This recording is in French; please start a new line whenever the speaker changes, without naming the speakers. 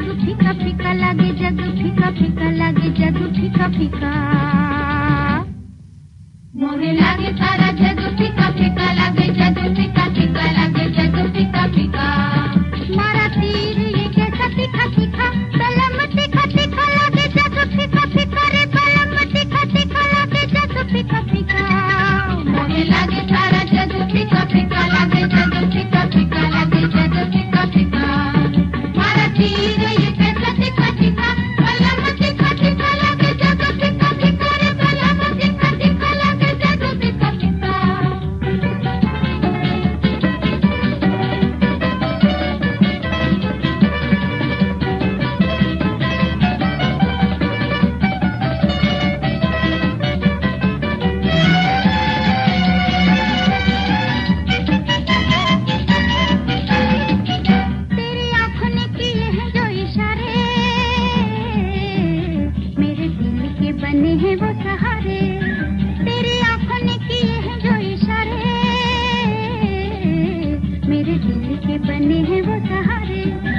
Du pika pika, la ge jagu pika pika, la ge jagu pika pika.
Mon ge. ीरय
के बने हैं वो सहारे।